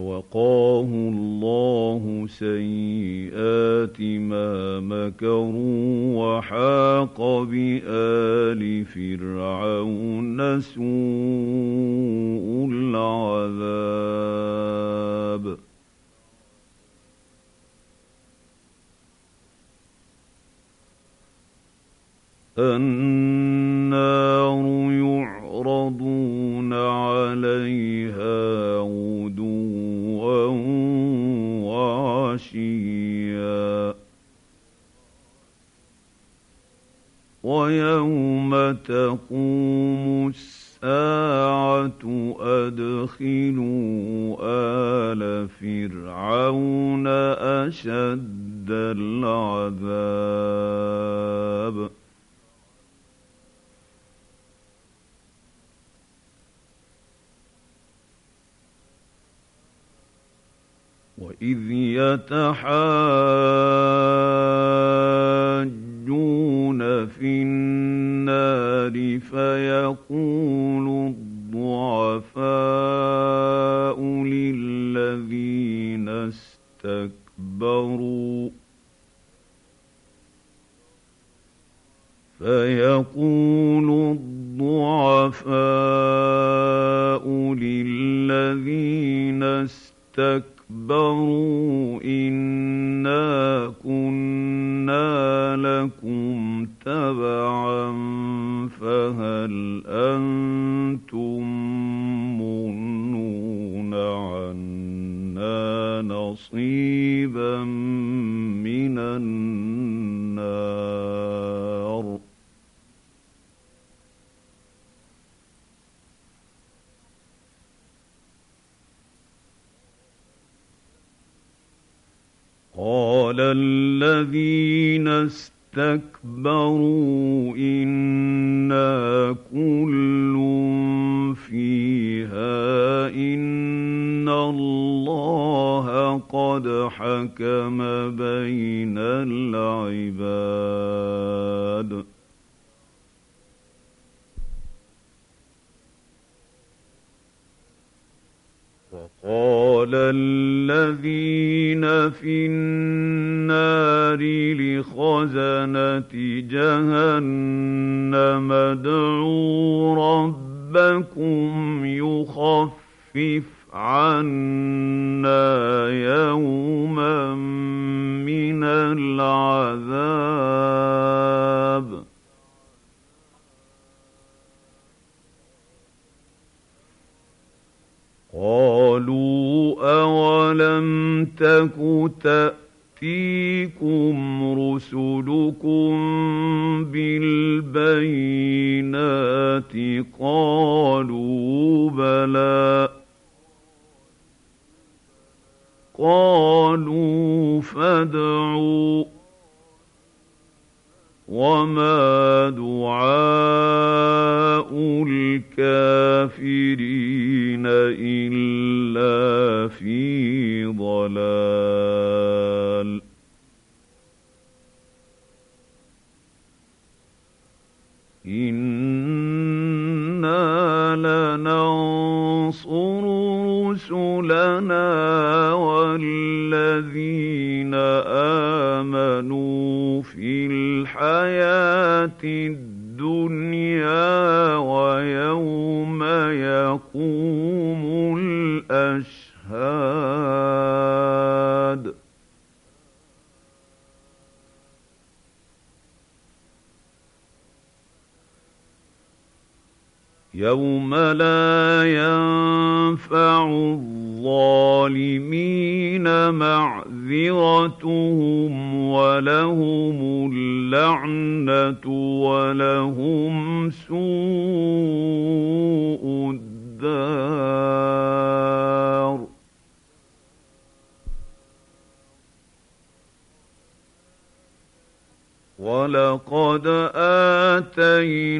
فوقاه الله سيئات ما مكروا وحاق بآل فرعون سوء العذاب. النار ويوم تقوم الساعة أدخلوا آل فرعون أشد العذاب. وإذ يتحاجون النار فيقول الضعفاء للذين استكبروا. فيقول الضعفاء للذين استكبروا اسْتَكْبَرُوا إِنَّا كُنَّا لَكُمْ تَبَعًا فَهَلْ أَنتُم مُّغْنُونَ عَنَّا نَصِيبًا مِّنَ النَّارِ؟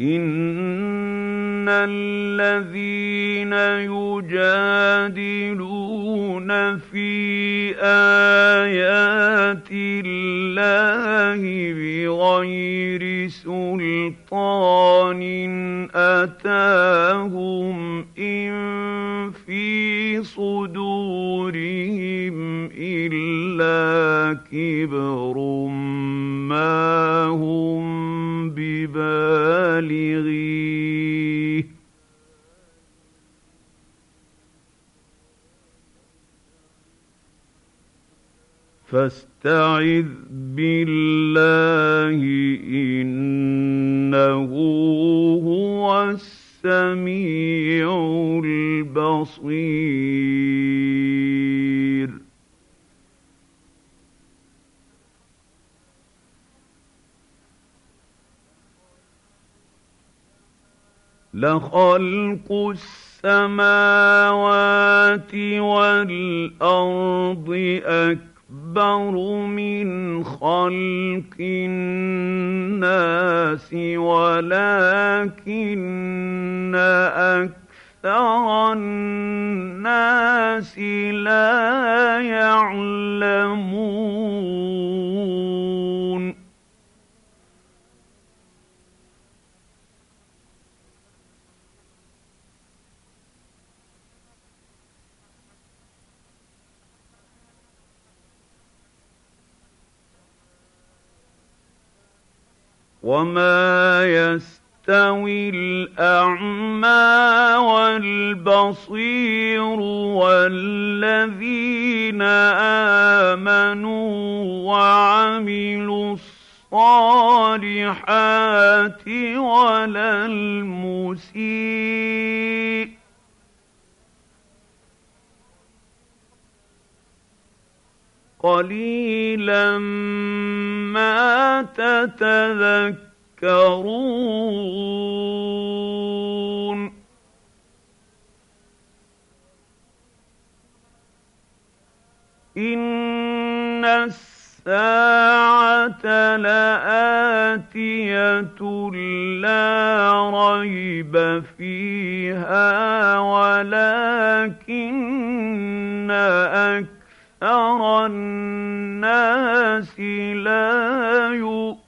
إِنَّ الَّذِينَ يُجَادِلُونَ فِي آيَاتِ اللَّهِ بِغَيْرِ سُلْطَانٍ أَتَاهُمْ فَاسْتَعِذْ بِاللَّهِ ۖ إِنَّهُ هُوَ السَّمِيعُ الْبَصِيرُ. لَخَلْقُ السَّمَاوَاتِ وَالْأَرْضِ أَكْبَرُ مِنْ خَلْقِ النَّاسِ وَلَٰكِنَّ أَكْثَرَ النَّاسِ لَا يَعْلَمُونَ. وَمَا يَسْتَوِي الْأَعْمَىٰ وَالْبَصِيرُ وَالَّذِينَ آمَنُوا وَعَمِلُوا الصَّالِحَاتِ وَلَا الْمُسِيءُ ۚ قَلِيلًا مَّا تَتَذَكَّرُونَ. إِنَّ السَّاعَةَ لَآتِيَةٌ لَّا رَيْبَ فِيهَا وَلَٰكِنَّ أَكْثَرَ أَكْثَرَ النَّاسِ لَا يُؤْمِنُونَ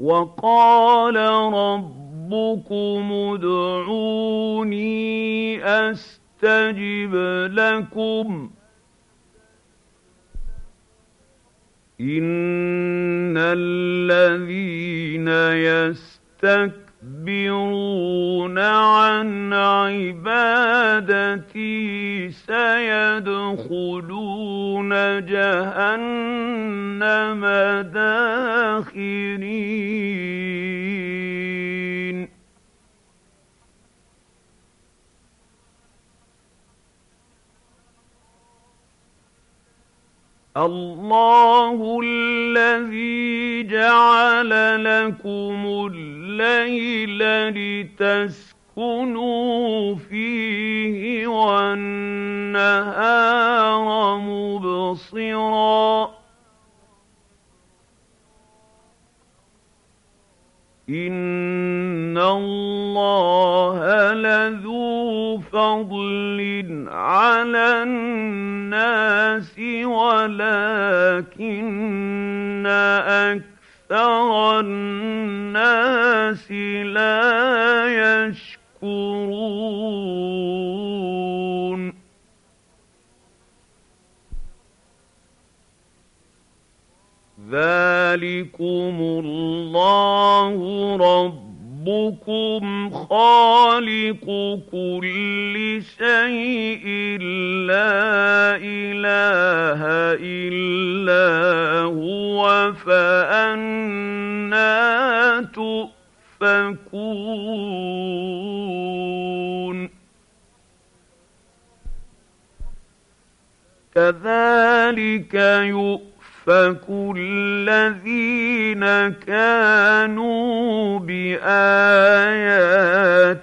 وَقَالَ رَبُّكُمُ ادْعُونِي أَسْتَجِبْ لَكُمْ ۚ إِنَّ الَّذِينَ يَسْتَكْبِرُونَ يَسْتَكْبِرُونَ عَنْ عِبَادَتِي سَيَدْخُلُونَ جَهَنَّمَ دَاخِرِينَ. اللَّهُ الَّذِي جَعَلَ لَكُمُ اللَّيْلَ لِتَسْكُنُوا فيه والنهار مبصرا. إن الله لذو فضل على الناس ولكن أكثر الناس لا يشكرون. ذلكم الله ربكم خالق كل شيء لا إله إلا هو فأنا تؤفكون. كذلك يؤمن يؤفك الذين كانوا بآيات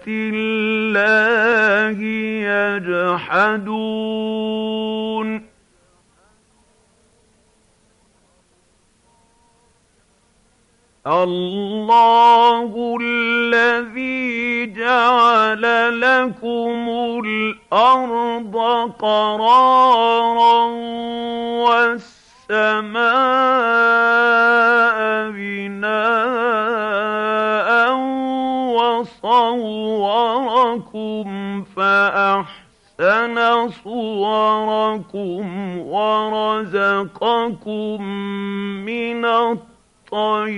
الله يجحدون الله الذي جعل لكم الأرض قرارا صوركم ورزقكم من الطيبات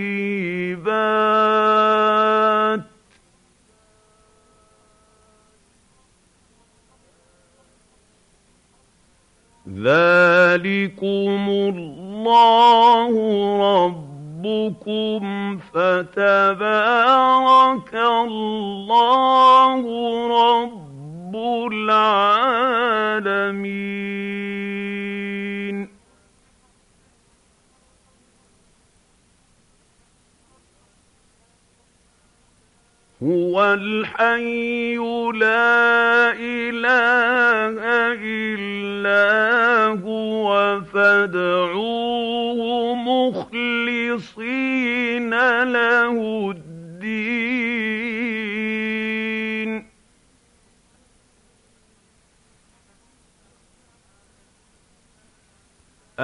ذلكم الله ربكم فتبارك الله رب العالمين هو الحي لا اله الا هو فادعوه مخلصين له الدين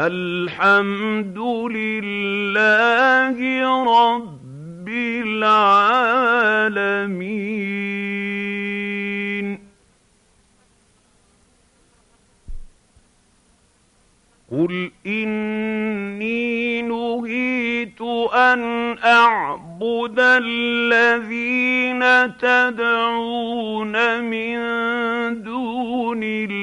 الحمد لله رب العالمين. قل إني نهيت أن أعبد الذين تدعون من دون الله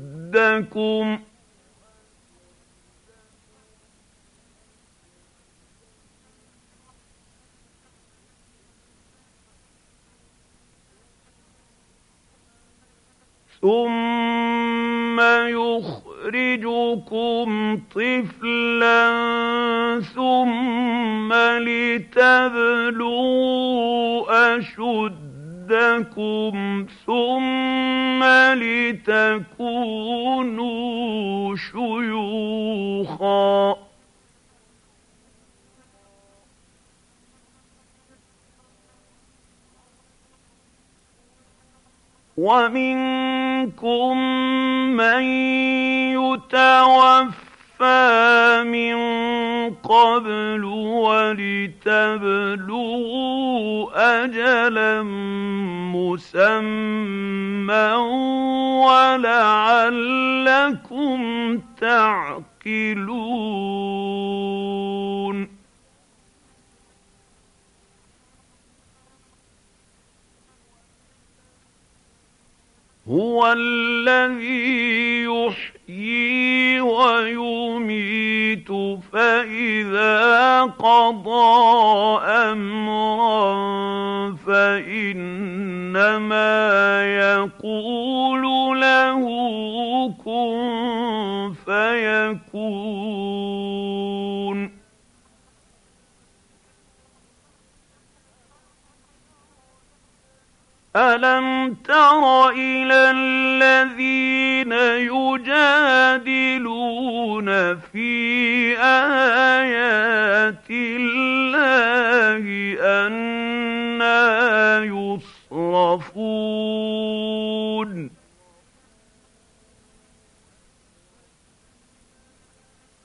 ربكم ثم يخرجكم طفلا ثم لتبلغوا أشد جلدكم ثم لتكونوا شيوخا. ومنكم من يتوفى من قبل ولتبلغوا اجلا مسمى ولعلكم تعقلون هو الذي يحيي ويميت فإذا قضى أمرا فإنما يقول له كن فيكون. ألم تر إلى الذين يجادلون في آيات الله أنا يصرفون؟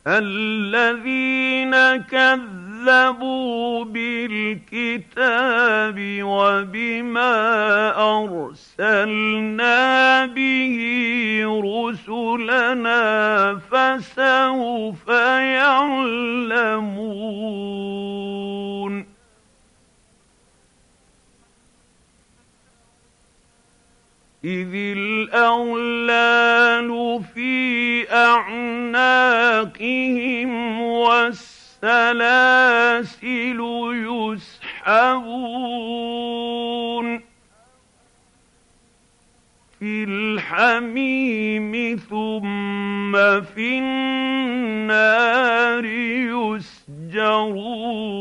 الذين كذبوا كذبوا بالكتاب وبما أرسلنا به رسلنا فسوف يعلمون إذ الأغلال في أعناقهم والسلام السلاسل يسحبون في الحميم ثم في النار يسجرون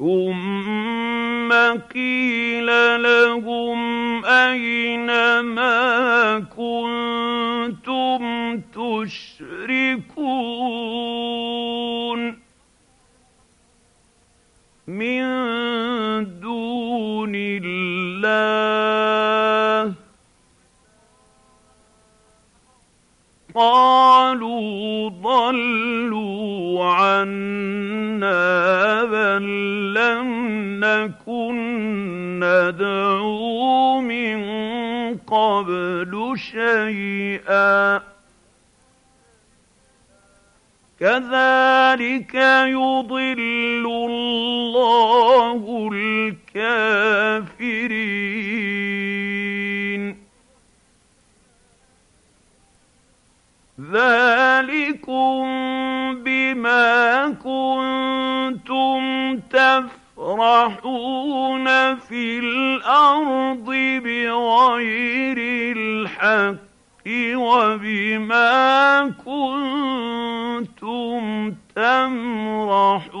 ثم قيل لهم أين ما كنتم تشركون من دون الله قالوا ضلوا عنا بل لم نكن ندعو من قبل شيئا. كذلك يضل الله الكافرين. ذلكم بما كنتم تفرحون في الأرض بغير الحق وبما كنتم تمرحون.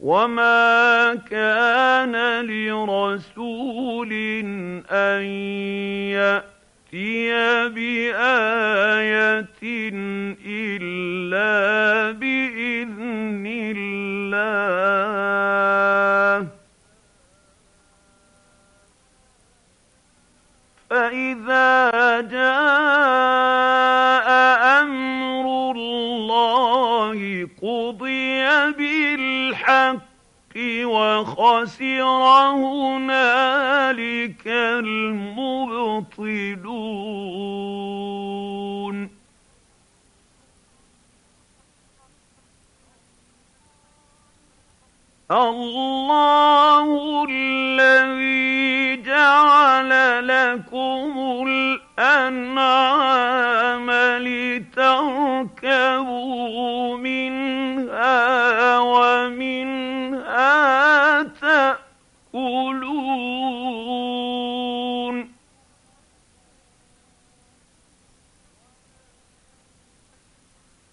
وما كان لرسول ان ياتي بايه الا باذن الله فاذا جاء أمر الله قضي بالحق وخسر هنالك المبطلون. الله الذي جعل لكم الأنعام لتركبوا منها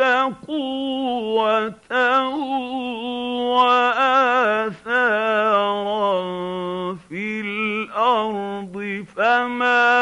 قوة وآثارا في الأرض فما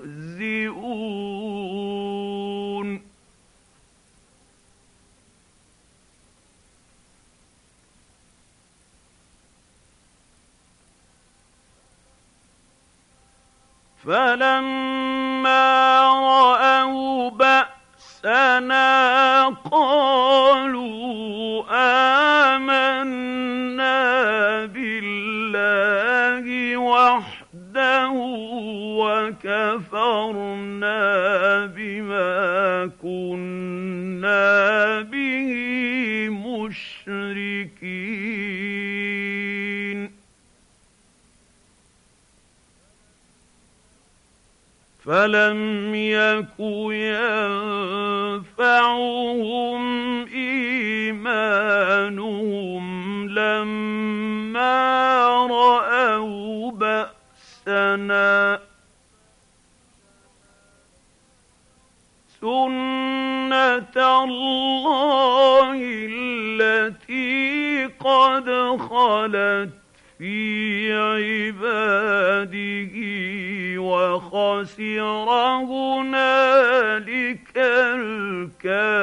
فلما رأوا بأسنا قالوا فلم يك ينفعهم إيمانهم لما رأوا بأسنا سنة الله التي قد خلت في بعباده وخسر هنالك الكافرون.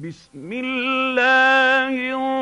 بسم الله الرحمن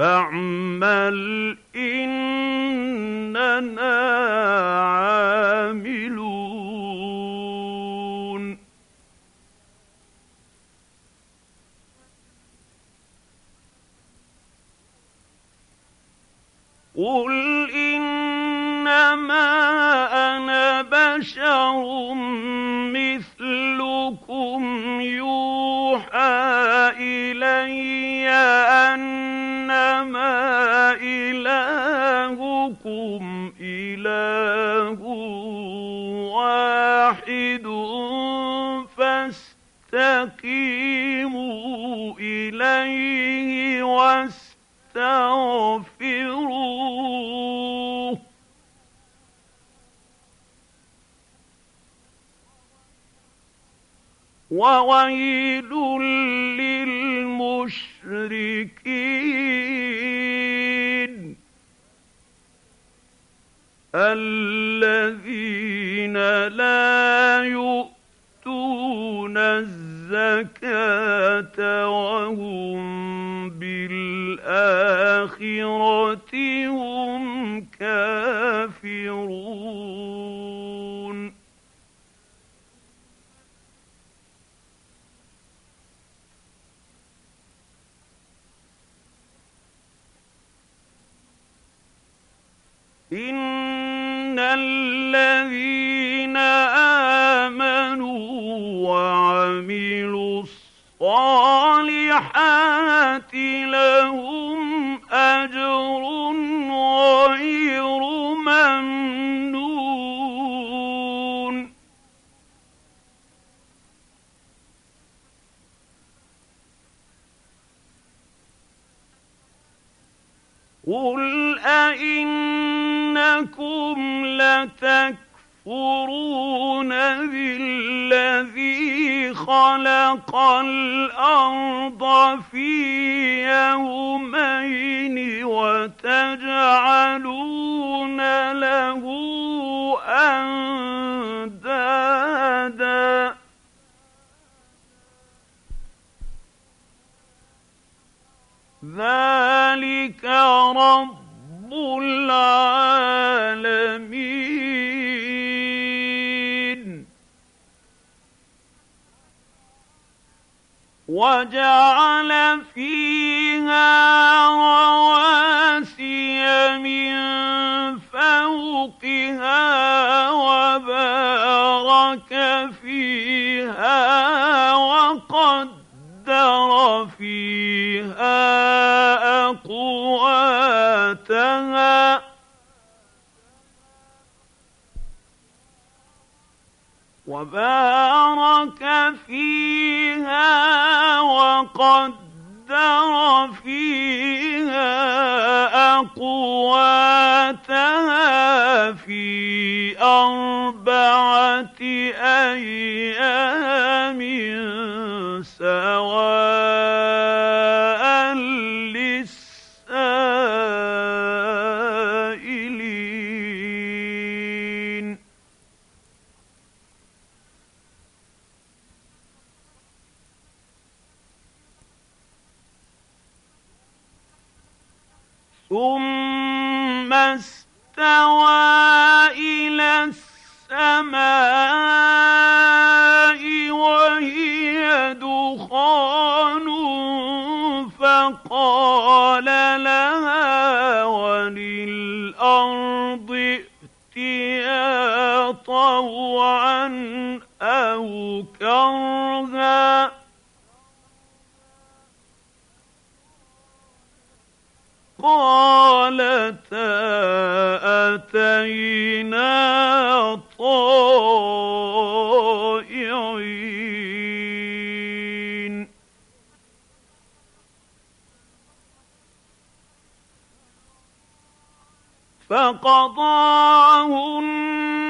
فاعمل إننا عاملون. قل إنما أنا بشر مثلكم يوحى إلي فاستقيموا إليه واستغفروه. وويل للمشركين الذين لا يؤتون الزكاه وهم بالاخره هم كافرون إن الذين وعملوا الصالحات لهم أجر غير ممنون. قل أئنكم لتكفرون بالذي خلق الأرض في يومين وتجعلون له أندادا ذلك رب العالمين وجعل فيها رواسي من فوقها وبارك فيها وقدر فيها أقواتها. وبارك فيها وقدر فيها أقواتها في أربعة أيام طوعا أو كرها. قالتا أتينا طائعين. فقضاهن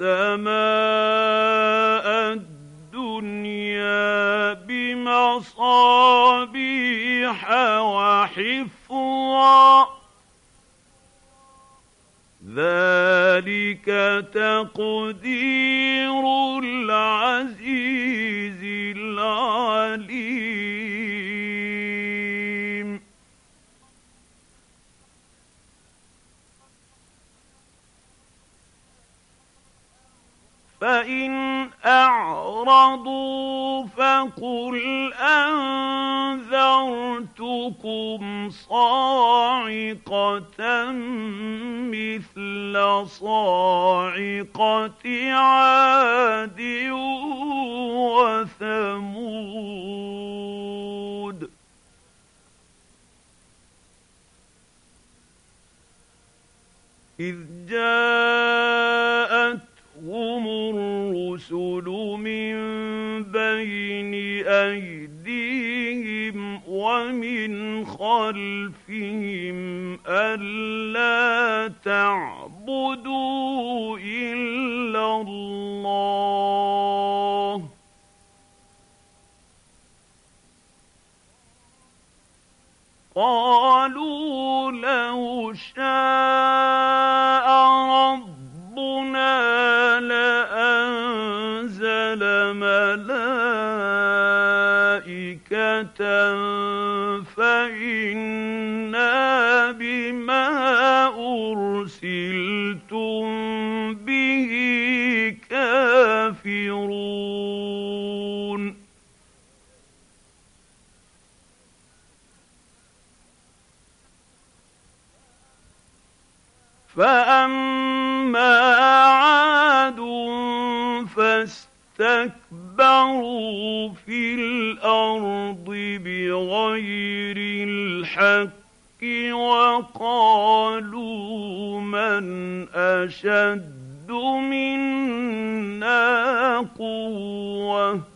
السماء الدنيا بمصابيح وحفظا. ذلك تقدير العزيز العليم. فإن أعرضوا فقل أنذرتكم صاعقة مثل صاعقة عاد وثمود. إذ جاءت هم الرسل من بين أيديهم ومن خلفهم ألا تعبدوا إلا الله. قالوا لو شاء فإنا بما أرسلتم به كافرون. فأما عاد فاستكبروا في الأرض بغير الحق وقالوا من أشد منا قوةً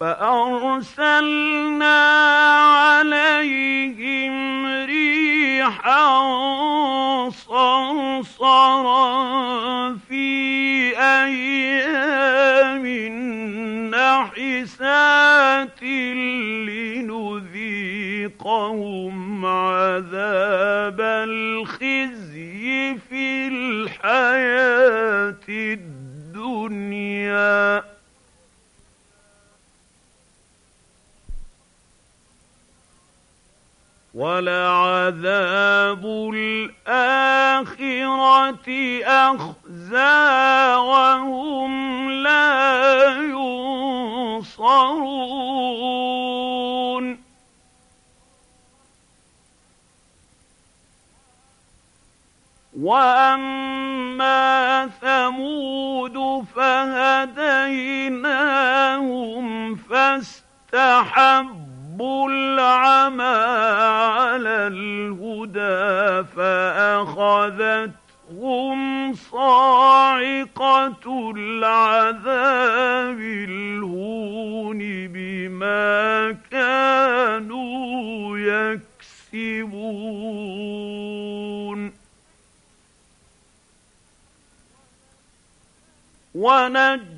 فأرسلنا عليهم ريحا صرصرا في أيام نحسات لنذيقهم ولعذاب الآخرة أخزى وهم لا ينصرون. وأما ثمود فهديناهم فاستحبوا رب العمى على الهدى فأخذتهم صاعقة العذاب الهون بما كانوا يكسبون ونجد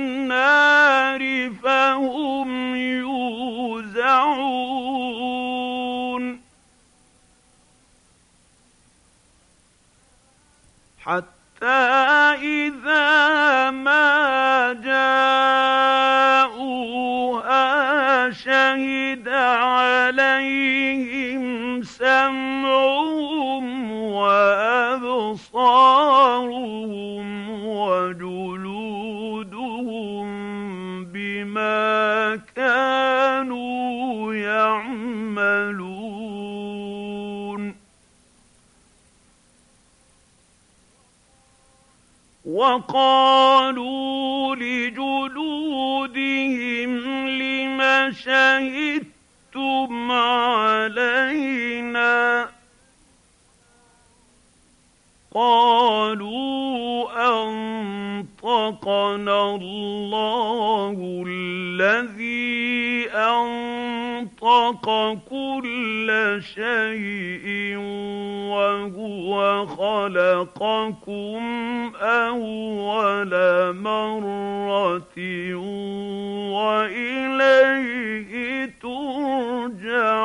فهم يوزعون. حتى إذا ما جاءوها شهد عليهم سمعهم وأبصارهم وقالوا لجلودهم لم شهدتم علينا قالوا أنطقنا الله الذي أنطق كل شيء وهو خلقكم أول مرة وإليه ترجعون.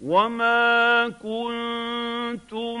وما كنتم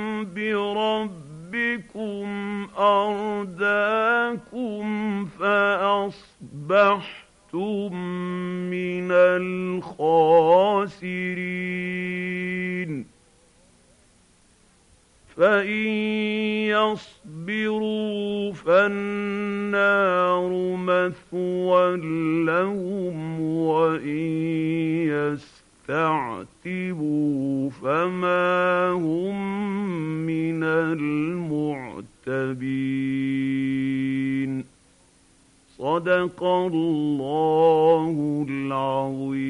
بربكم أرداكم فأصبحتم من الخاسرين. يصبروا يصبروا فالنار مثوى لهم وإن يستعتبوا فما هم من المعتبين صدق الله العظيم